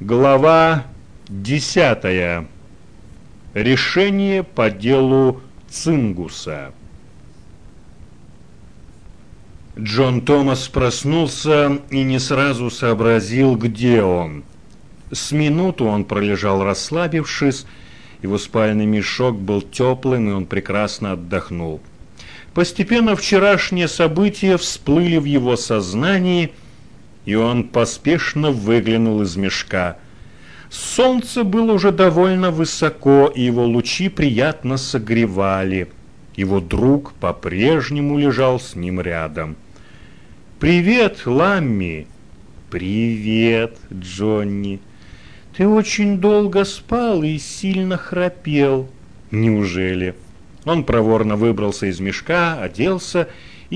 Глава десятая. Решение по делу Цингуса. Джон Томас проснулся и не сразу сообразил, где он. С минуту он пролежал расслабившись, его спальный мешок был теплым, и он прекрасно отдохнул. Постепенно вчерашние события всплыли в его сознании, и он поспешно выглянул из мешка. Солнце было уже довольно высоко, и его лучи приятно согревали. Его друг по-прежнему лежал с ним рядом. «Привет, Ламми!» «Привет, Джонни!» «Ты очень долго спал и сильно храпел». «Неужели?» Он проворно выбрался из мешка, оделся и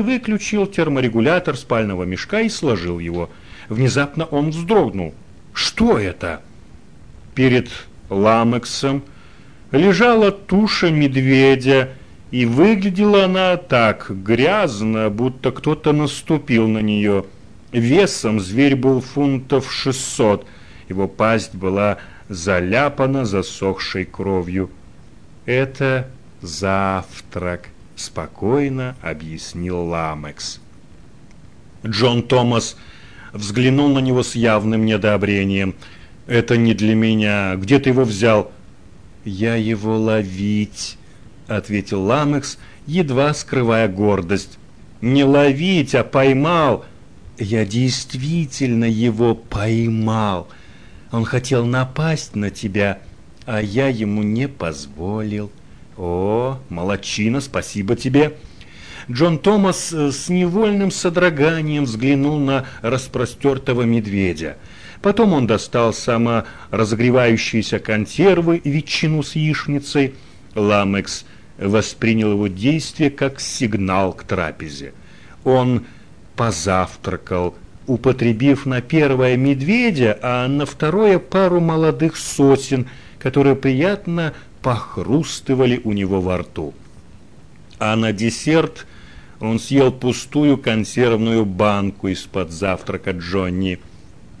выключил терморегулятор спального мешка и сложил его. Внезапно он вздрогнул. «Что это?» Перед ламексом лежала туша медведя, и выглядела она так грязно, будто кто-то наступил на нее. Весом зверь был фунтов шестьсот, его пасть была заляпана засохшей кровью. Это завтрак», — спокойно объяснил Ламекс. Джон Томас взглянул на него с явным недообрением. «Это не для меня. Где ты его взял?» «Я его ловить», — ответил Ламекс, едва скрывая гордость. «Не ловить, а поймал». «Я действительно его поймал. Он хотел напасть на тебя, а я ему не позволил». «О, молодчина, спасибо тебе!» Джон Томас э, с невольным содроганием взглянул на распростертого медведя. Потом он достал саморазогревающиеся консервы и ветчину с яичницей. Ламекс воспринял его действие как сигнал к трапезе. Он позавтракал, употребив на первое медведя, а на второе пару молодых сосен, которые приятно похрустывали у него во рту. А на десерт он съел пустую консервную банку из-под завтрака Джонни.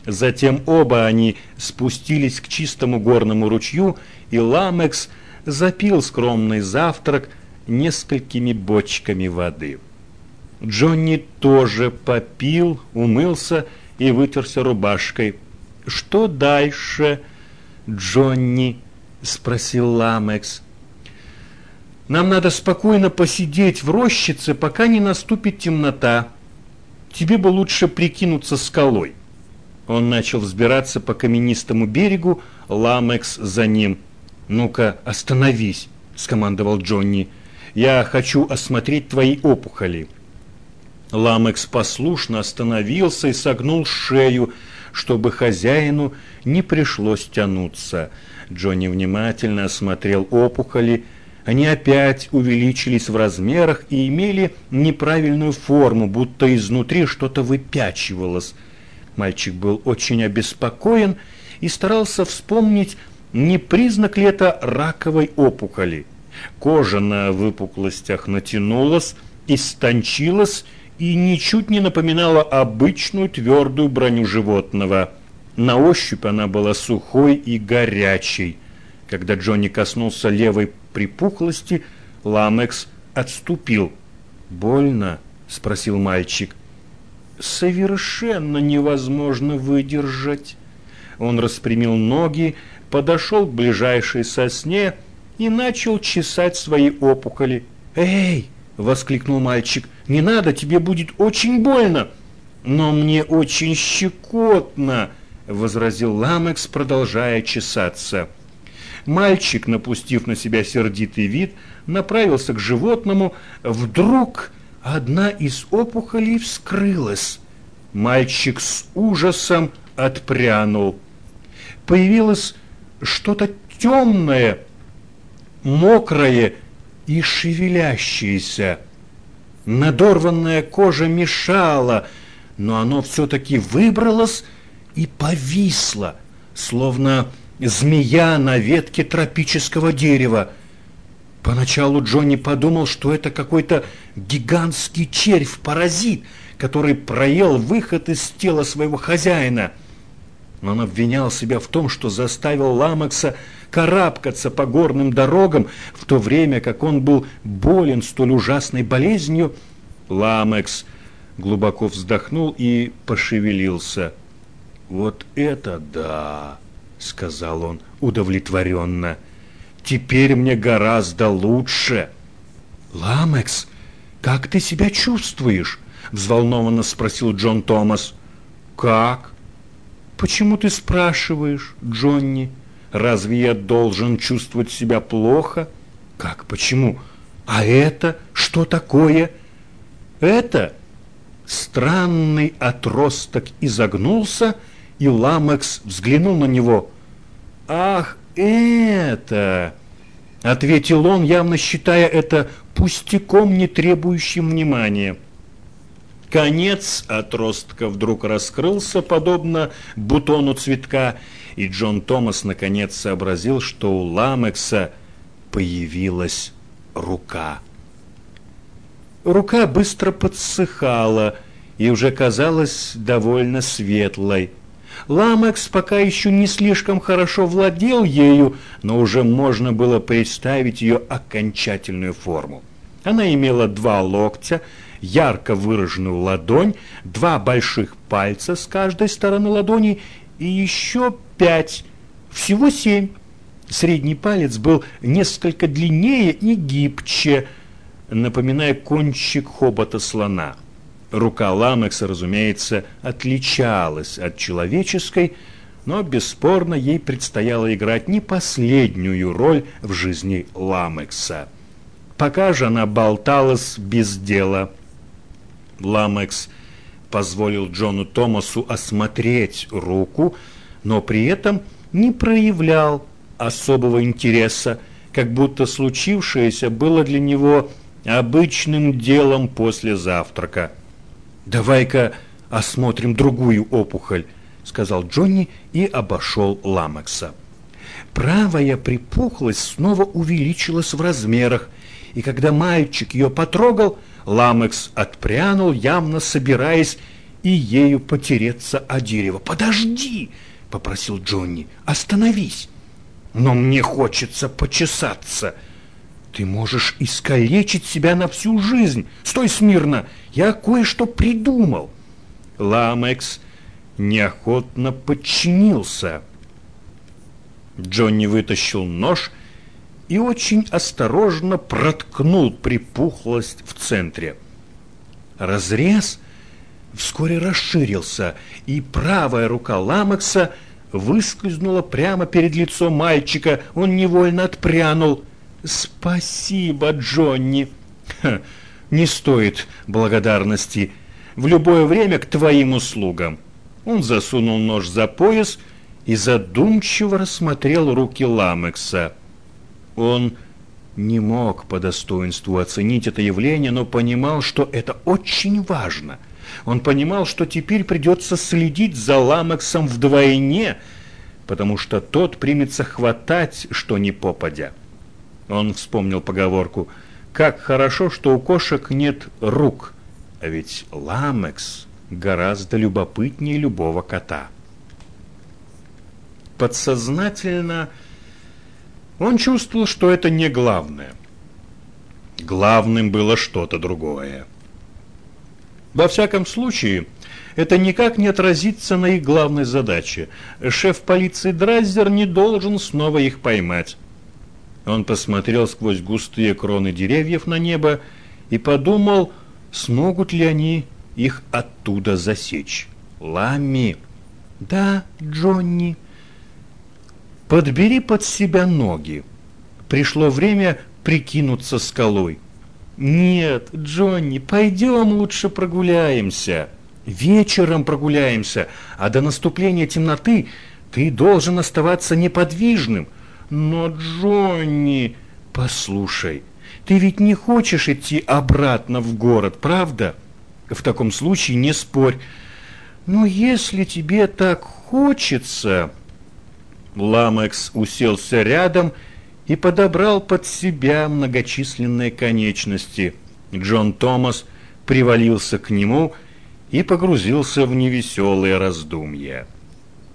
Затем оба они спустились к чистому горному ручью, и Ламекс запил скромный завтрак несколькими бочками воды. Джонни тоже попил, умылся и вытерся рубашкой. «Что дальше, Джонни?» — спросил Ламекс. «Нам надо спокойно посидеть в рощице, пока не наступит темнота. Тебе бы лучше прикинуться скалой». Он начал взбираться по каменистому берегу, Ламекс за ним. «Ну-ка, остановись», — скомандовал Джонни. «Я хочу осмотреть твои опухоли». Ламекс послушно остановился и согнул шею, чтобы хозяину не пришлось тянуться. Джонни внимательно осмотрел опухоли. Они опять увеличились в размерах и имели неправильную форму, будто изнутри что-то выпячивалось. Мальчик был очень обеспокоен и старался вспомнить, не признак ли это раковой опухоли. Кожа на выпуклостях натянулась, истончилась и ничуть не напоминала обычную твердую броню животного. На ощупь она была сухой и горячей. Когда Джонни коснулся левой припухлости, Ламекс отступил. «Больно?» – спросил мальчик. «Совершенно невозможно выдержать». Он распрямил ноги, подошел к ближайшей сосне и начал чесать свои опухоли. «Эй!» – воскликнул мальчик. «Не надо, тебе будет очень больно!» «Но мне очень щекотно!» возразил Ламекс, продолжая чесаться. Мальчик, напустив на себя сердитый вид, направился к животному. Вдруг одна из опухолей вскрылась. Мальчик с ужасом отпрянул. Появилось что-то темное, мокрое и шевелящееся. Надорванная кожа мешала, но оно все-таки выбралось и повисла, словно змея на ветке тропического дерева. Поначалу Джонни подумал, что это какой-то гигантский червь-паразит, который проел выход из тела своего хозяина. Он обвинял себя в том, что заставил Ламекса карабкаться по горным дорогам, в то время как он был болен столь ужасной болезнью. Ламекс глубоко вздохнул и пошевелился. «Вот это да!» — сказал он удовлетворенно. «Теперь мне гораздо лучше!» «Ламекс, как ты себя чувствуешь?» — взволнованно спросил Джон Томас. «Как?» «Почему ты спрашиваешь, Джонни? Разве я должен чувствовать себя плохо?» «Как, почему? А это что такое?» «Это...» Странный отросток изогнулся, и Ламекс взглянул на него. «Ах, это...» — ответил он, явно считая это пустяком, не требующим внимания. Конец отростка вдруг раскрылся, подобно бутону цветка, и Джон Томас наконец сообразил, что у Ламекса появилась рука. Рука быстро подсыхала и уже казалась довольно светлой. Ламекс пока еще не слишком хорошо владел ею, но уже можно было представить ее окончательную форму. Она имела два локтя, ярко выраженную ладонь, два больших пальца с каждой стороны ладони и еще пять, всего семь. Средний палец был несколько длиннее и гибче, напоминая кончик хобота слона. Рука Ламекса, разумеется, отличалась от человеческой, но бесспорно ей предстояло играть не последнюю роль в жизни Ламекса. Пока же она болталась без дела – Ламекс позволил Джону Томасу осмотреть руку, но при этом не проявлял особого интереса, как будто случившееся было для него обычным делом после завтрака. «Давай-ка осмотрим другую опухоль», — сказал Джонни и обошел Ламекса. Правая припухлость снова увеличилась в размерах, и когда мальчик ее потрогал, Ламекс отпрянул, явно собираясь и ею потереться о дерево. «Подожди!» — попросил Джонни. «Остановись!» «Но мне хочется почесаться!» «Ты можешь искалечить себя на всю жизнь! Стой смирно! Я кое-что придумал!» Ламекс неохотно подчинился. Джонни вытащил нож и очень осторожно проткнул припухлость в центре. Разрез вскоре расширился, и правая рука Ламекса выскользнула прямо перед лицом мальчика. Он невольно отпрянул. «Спасибо, Джонни!» Ха, «Не стоит благодарности. В любое время к твоим услугам». Он засунул нож за пояс и задумчиво рассмотрел руки Ламекса. Он не мог по достоинству оценить это явление, но понимал, что это очень важно. Он понимал, что теперь придется следить за Ламексом вдвойне, потому что тот примется хватать, что ни попадя. Он вспомнил поговорку «Как хорошо, что у кошек нет рук, а ведь Ламекс гораздо любопытнее любого кота». Подсознательно – он чувствовал, что это не главное. Главным было что-то другое. Во всяком случае, это никак не отразится на их главной задаче. Шеф полиции Драйзер не должен снова их поймать. Он посмотрел сквозь густые кроны деревьев на небо и подумал, смогут ли они их оттуда засечь. Ламми. Да, Джонни. Подбери под себя ноги. Пришло время прикинуться скалой. Нет, Джонни, пойдем лучше прогуляемся. Вечером прогуляемся, а до наступления темноты ты должен оставаться неподвижным. Но, Джонни, послушай, ты ведь не хочешь идти обратно в город, правда? В таком случае не спорь. Но если тебе так хочется, Ламекс уселся рядом и подобрал под себя многочисленные конечности. Джон Томас привалился к нему и погрузился в невеселые раздумья.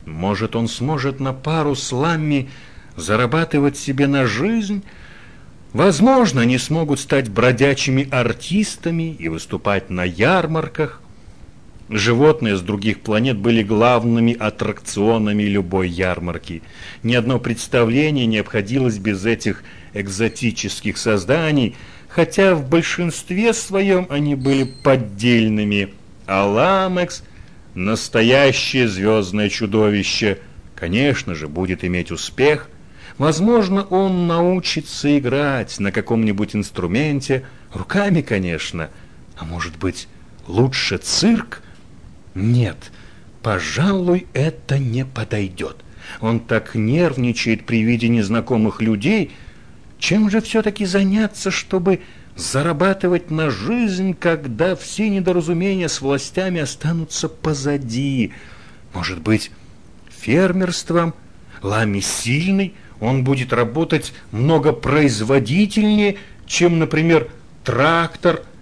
Может, он сможет на пару с Ламми зарабатывать себе на жизнь? Возможно, они смогут стать бродячими артистами и выступать на ярмарках. Животные с других планет были главными аттракционами любой ярмарки. Ни одно представление не обходилось без этих экзотических созданий, хотя в большинстве своем они были поддельными. А Ламекс – настоящее звездное чудовище, конечно же, будет иметь успех. Возможно, он научится играть на каком-нибудь инструменте, руками, конечно. А может быть, лучше цирк? Нет, пожалуй, это не подойдет. Он так нервничает при виде незнакомых людей. Чем же все-таки заняться, чтобы зарабатывать на жизнь, когда все недоразумения с властями останутся позади. Может быть, фермерством? Лами сильный, он будет работать много производительнее, чем, например, трактор –